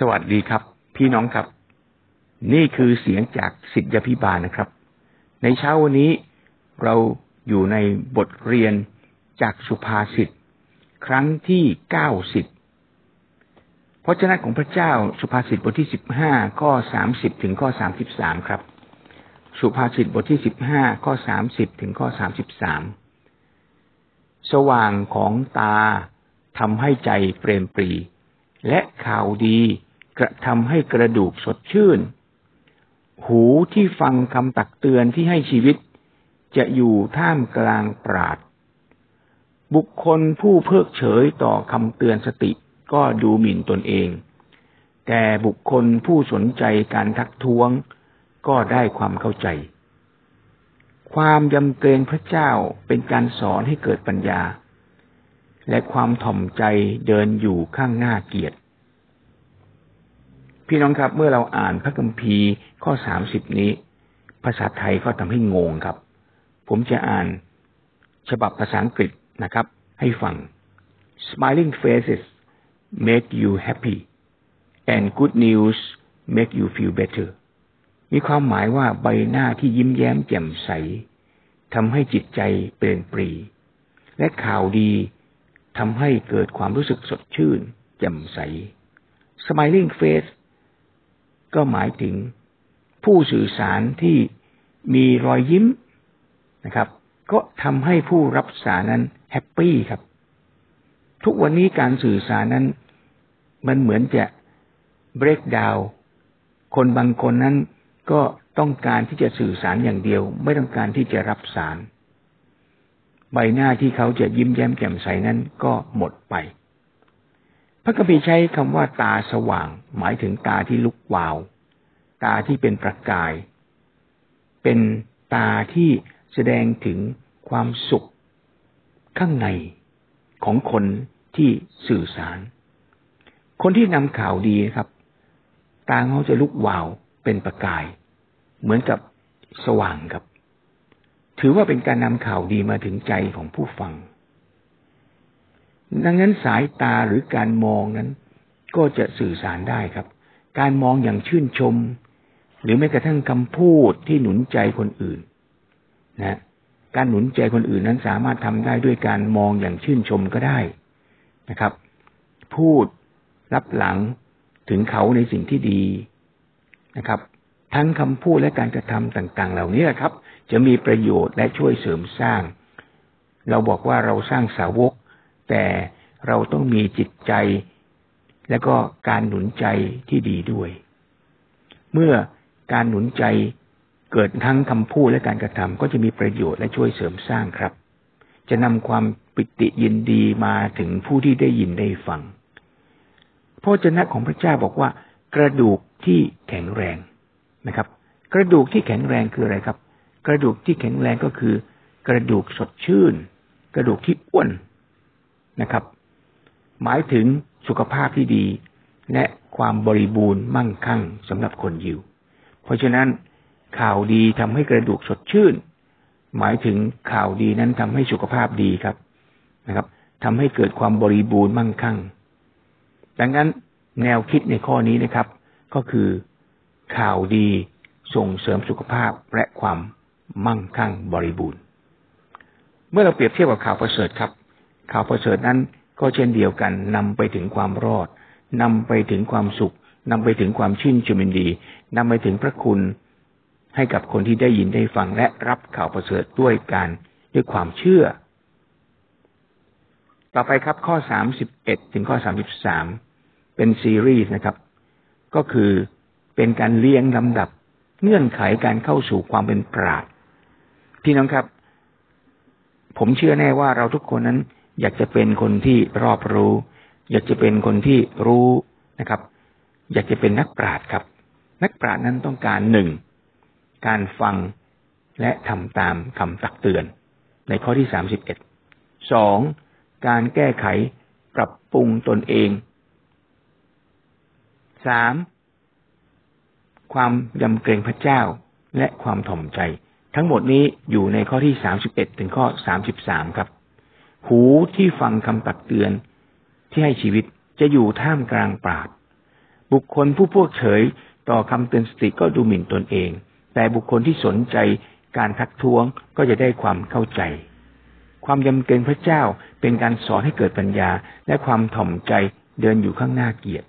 สวัสดีครับ พี่น้องครับ นี่คือเสียงจากสิทธยพิบาลนะครับ ในเช้าวันนี้เราอยู่ในบทเรียนจากสุภาษิตครั้งที่เก้าสิบพระเจ้าของพระเจ้าสุภาษิตบทที่สิบห้าข้อสามสิบถึงข้อสามสิบสามครับ สุภาษิตบทที่สิบห้าข้อสามสิบถึงข้อสามสิบสามสว่างของตาทำให้ใจเปรมปรี และข่าวดี กระทำให้กระดูกสดชื่น หูที่ฟังคำตักเตือนที่ให้ชีวิต จะอยู่ท่ามกลางปราด บุคคลผู้เพิกเฉยต่อคำเตือนสติก็ดูหมิ่นตนเอง แต่บุคคลผู้สนใจการทักท้วงก็ได้ความเข้าใจ ความยำเกรงพระเจ้าเป็นการสอนให้เกิดปัญญา และความถ่อมใจเดินอยู่ข้างหน้าเกียรติ พี่น้องครับ เมื่อเราอ่านพระคัมภีร์ข้อสามสิบนี้ ภาษาไทยก็ทำให้งงครับ ผมจะอ่านฉบับภาษาอังกฤษนะครับ ให้ฟัง smiling faces make you happy and good news make you feel better มีความหมายว่าใบหน้าที่ยิ้มแย้มแจ่มใสทำให้จิตใจเปรมปรีดิ์ และข่าวดีทำให้เกิดความรู้สึกสดชื่น แจ่มใส smiling face ก็หมายถึงผู้สื่อสารที่มีรอยยิ้มนะครับ ก็ทำให้ผู้รับสารนั้น happy ครับ ทุกวันนี้การสื่อสารนั้น มันเหมือนจะ break down คนบางคนนั้นก็ต้องการที่จะสื่อสารอย่างเดียว ไม่ต้องการที่จะรับสาร ใบหน้าที่เขาจะยิ้มแย้มแจ่มใสนั้นก็หมดไป พระคัมภีใช้คำว่าตาสว่าง หมายถึงตาที่ลุกวาว ตาที่เป็นประกาย เป็นตาที่แสดงถึงความสุข ข้างในของคนที่สื่อสาร คนที่นำข่าวดีครับ ตาเขาจะลุกวาวเป็นประกาย เหมือนกับสว่างครับ ถือว่าเป็นการนำข่าวดีมาถึงใจของผู้ฟัง ดังนั้นสายตาหรือการมองนั้น ก็จะสื่อสารได้ครับ การมองอย่างชื่นชม หรือแม้กระทั่งคำพูดที่หนุนใจคนอื่น นะการหนุนใจคนอื่นนั้นสามารถทำได้ด้วยการมองอย่างชื่นชมก็ได้นะครับ พูดรับหลังถึงเขาในสิ่งที่ดีนะครับ ทั้งคำพูดและการกระทำต่าง ๆ เหล่านี้ครับ จะมีประโยชน์และช่วยเสริมสร้าง เราบอกว่าเราสร้างสาวก แต่เราต้องมีจิตใจ และก็การหนุนใจที่ดีด้วย เมื่อการหนุนใจเกิดทั้งคำพูดและการกระทำก็จะมีประโยชน์และช่วยเสริมสร้างครับ จะนำความปิติยินดีมาถึงผู้ที่ได้ยินได้ฟังพระเจ้าของพระเจ้าบอกว่า กระดูกที่แข็งแรงนะครับ กระดูกที่แข็งแรงคืออะไรครับ กระดูกที่แข็งแรงก็คือ กระดูกสดชื่น กระดูกที่อ้วน นะครับ หมายถึงสุขภาพที่ดี และความบริบูรณ์มั่งคั่งสำหรับคนยิว เพราะฉะนั้นข่าวดีทำให้กระดูกสดชื่น หมายถึงข่าวดีนั้นทำให้สุขภาพดีครับนะครับทำให้เกิดความบริบูรณ์มั่งคั่ง ดังนั้นแนวคิดในข้อนี้นะครับ ก็คือข่าวดีส่งเสริมสุขภาพและความมั่งคั่งบริบูรณ์ เมื่อเราเปรียบเทียบกับข่าวประเสริฐครับ ข่าวประเสริฐนั้นก็เช่นเดียวกันนำไปถึงความรอดนำไปถึงความสุขนำไปถึงความชื่นชมินดีนำไปถึงพระคุณ ให้กับคนที่ได้ยินได้ฟังและรับข่าวประเสริฐด้วยการด้วยความเชื่อ ต่อไปครับข้อสามสิบเอ็ดถึงข้อสามสิบสามเป็นซีรีส์นะครับ ก็คือเป็นการเลี้ยงลำดับเงื่อนไขการเข้าสู่ความเป็นปราดพี่น้องครับ ผมเชื่อแน่ว่าเราทุกคนนั้น อยากจะเป็นคนที่รอบรู้ อยากจะเป็นคนที่รู้นะครับ อยากจะเป็นนักปราดครับ นักปราดนั้นต้องการหนึ่งการฟังและทำตามคำตักเตือน ในข้อที่สามสิบเอ็ดสองการแก้ไขปรับปรุงตนเองสามความยำเกรงพระเจ้าและความถ่อมใจ ทั้งหมดนี้อยู่ในข้อที่สามสิบเอ็ดถึงข้อสามสิบสามครับ หูที่ฟังคำตักเตือน ที่ให้ชีวิตจะอยู่ท่ามกลางปราดบุคคลผู้พวกเฉยต่อคำเตือนสติก็ดูหมิ่นตนเอง แต่บุคคลที่สนใจการทักท้วงก็จะได้ความเข้าใจ ความยำเกรงพระเจ้าเป็นการสอนให้เกิดปัญญาและความถ่อมใจเดินอยู่ข้างหน้าเกียรติ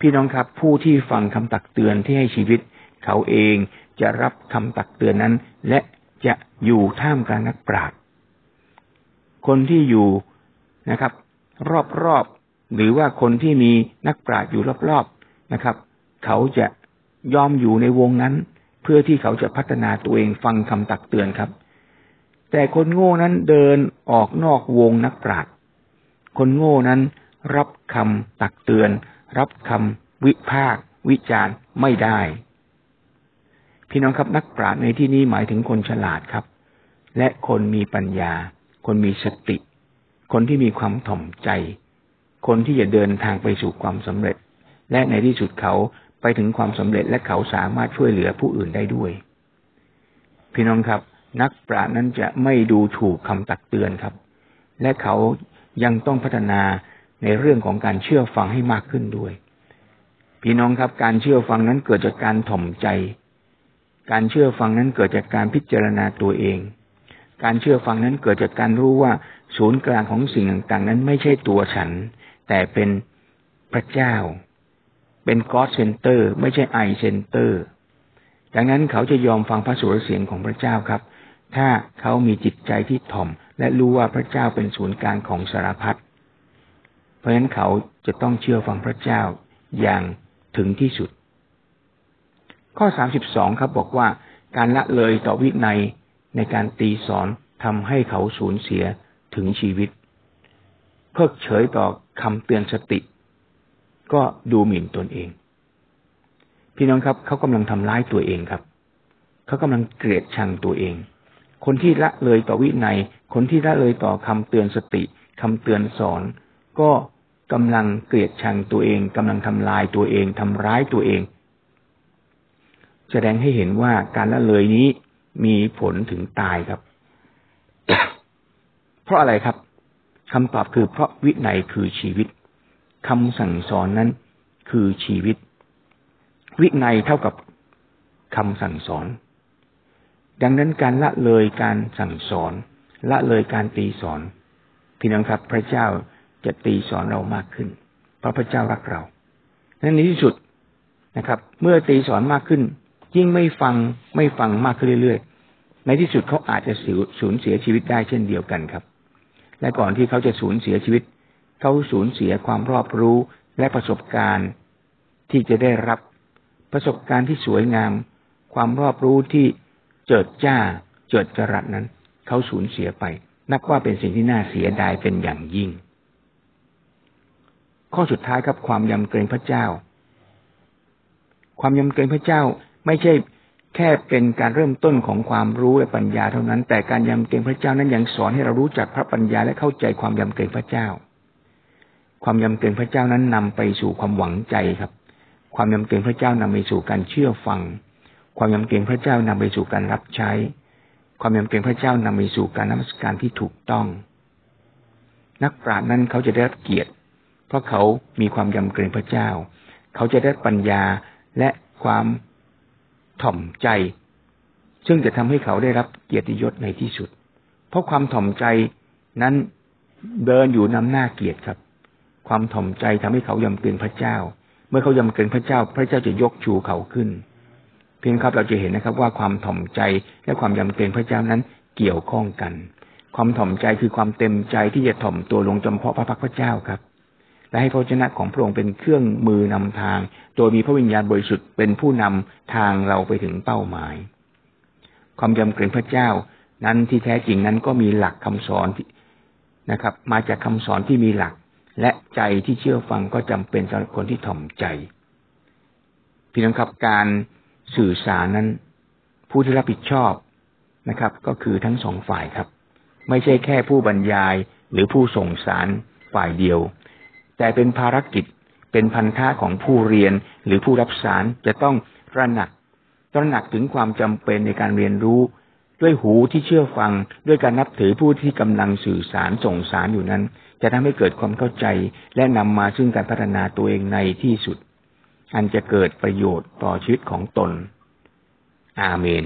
พี่น้องครับผู้ที่ฟังคำตักเตือนที่ให้ชีวิต เขาเองจะรับคำตักเตือนนั้น และจะอยู่ท่ามกลางนักปราชญ์ คนที่อยู่นะครับ รอบๆหรือว่าคนที่มีนักปราชญ์อยู่รอบๆนะครับ เขาจะยอมอยู่ในวงนั้น เพื่อที่เขาจะพัฒนาตัวเองฟังคำตักเตือนครับ แต่คนโง่นั้นเดินออกนอกวงนักปราชญ์คนโง่นั้นรับคำตักเตือน รับคำวิพากวิจารณ์ไม่ได้ พี่น้องครับนักปราชญ์ในที่นี้หมายถึงคนฉลาดครับ และคนมีปัญญา คนมีสติ คนที่มีความถ่อมใจ คนที่จะเดินทางไปสู่ความสำเร็จ และในที่สุดเขาไปถึงความสำเร็จและเขาสามารถช่วยเหลือผู้อื่นได้ด้วย พี่น้องครับ นักปราชญ์นั้นจะไม่ดูถูกคำตักเตือนครับ และเขายังต้องพัฒนาในเรื่องของการเชื่อฟังให้มากขึ้นด้วย พี่น้องครับ การเชื่อฟังนั้นเกิดจากการถ่อมใจ การเชื่อฟังนั้นเกิดจากการพิจารณาตัวเอง การเชื่อฟังนั้นเกิดจากการรู้ว่าศูนย์กลางของสิ่งต่างๆ นั้นไม่ใช่ตัวฉัน แต่เป็นพระเจ้า เป็น God Center ไม่ใช่ I Center ดังนั้นเขาจะยอมฟังพระสุรเสียงของพระเจ้าครับ ถ้าเขามีจิตใจที่ถ่อม และรู้ว่าพระเจ้าเป็นศูนย์กลางของสารพัดเพราะฉะนั้นเขาจะต้องเชื่อฟังพระเจ้าอย่างถึงที่สุด ข้อสามสิบสองครับบอกว่าการละเลยต่อวินัย ในการตีสอนทำให้เขาสูญเสียถึงชีวิต เพิกเฉยต่อคำเตือนสติ ก็ดูหมิ่นตนเอง พี่น้องครับ เขากำลังทำร้ายตัวเองครับ เขากำลังเกลียดชังตัวเอง คนที่ละเลยต่อวินัย คนที่ละเลยต่อคำเตือนสติคำเตือนสอน ก็กำลังเกลียดชังตัวเองกำลังทำลายตัวเองทำร้ายตัวเอง แสดงให้เห็นว่าการละเลยนี้ มีผลถึงตายครับ เพราะอะไรครับคำตอบคือเพราะวินัยคือชีวิตคำสั่งสอนนั้นคือชีวิต วินัยเท่ากับคำสั่งสอน ดังนั้นการละเลยการสั่งสอน ละเลยการตีสอน พี่น้องครับ พระเจ้าจะตีสอนเรามากขึ้น เพราะพระเจ้ารักเรานั้นในที่สุดนะครับ เมื่อตีสอนมากขึ้น ยิ่งไม่ฟังไม่ฟังมากขึ้นเรื่อยๆ ในที่สุดเขาอาจจะสูญเสียชีวิตได้เช่นเดียวกันครับ และก่อนที่เขาจะสูญเสียชีวิต เขาสูญเสียความรอบรู้และประสบการณ์ที่จะได้รับประสบการณ์ที่สวยงาม ความรอบรู้ที่เจิดจ้าเจิดจรัสนั้น เขาสูญเสียไป นับว่าเป็นสิ่งที่น่าเสียดายเป็นอย่างยิ่ง ข้อสุดท้ายครับความยำเกรงพระเจ้า ความยำเกรงพระเจ้า ไม่ใช่แค่เป็นการเริ่มต้นของความรู้และปัญญาเท่านั้น แต่การยำเกรงพระเจ้านั้นยังสอนให้เรารู้จักพระปัญญาและเข้าใจความยำเกรงพระเจ้า ความยำเกรงพระเจ้านั้นนำไปสู่ความหวังใจครับ ความยำเกรงพระเจ้านำไปสู่การเชื่อฟัง ความยำเกรงพระเจ้านำไปสู่การรับใช้ ความยำเกรงพระเจ้านำไปสู่การนมัสการที่ถูกต้อง นักปราชญ์นั้นเขาจะได้รับเกียรติ เพราะเขามีความยำเกรงพระเจ้า เขาจะได้ปัญญาและความ ถ่อมใจ ซึ่งจะทำให้เขาได้รับเกียรติยศในที่สุด เพราะความถ่อมใจนั้นเดินอยู่นำหน้าเกียรติครับ ความถ่อมใจทำให้เขายำเกรงพระเจ้า เมื่อเขายำเกรงพระเจ้า พระเจ้าจะยกชูเขาขึ้น เพียงครับเราจะเห็นนะครับ ว่าความถ่อมใจและความยำเกรงพระเจ้านั้นเกี่ยวข้องกัน ความถ่อมใจคือความเต็มใจที่จะถ่อมตัวลงจำเพาะพระพักพระเจ้าครับ และให้พระชนะของพระองค์เป็นเครื่องมือนำทาง โดยมีพระวิญญาณบริสุทธิ์เป็นผู้นำทางเราไปถึงเป้าหมาย ความยำเกรงพระเจ้านั้นที่แท้จริงนั้นก็มีหลักคำสอนนะครับ มาจากคำสอนที่มีหลัก และใจที่เชื่อฟังก็จำเป็นสำหรับคนที่ถ่อมใจ พี่น้องครับการสื่อสารนั้น ผู้ที่รับผิดชอบนะครับ ก็คือทั้งสองฝ่ายครับ ไม่ใช่แค่ผู้บรรยายหรือผู้ส่งสารฝ่ายเดียว แต่เป็นภารกิจเป็นพันธะของผู้เรียนหรือผู้รับสารจะต้องระหนักตระหนักถึงความจำเป็นในการเรียนรู้ ด้วยหูที่เชื่อฟังด้วยการนับถือผู้ที่กำลังสื่อสารส่งสารอยู่นั้น จะทำให้เกิดความเข้าใจและนำมาซึ่งการพัฒนาตัวเองในที่สุด อันจะเกิดประโยชน์ต่อชีวิตของตน อาเมน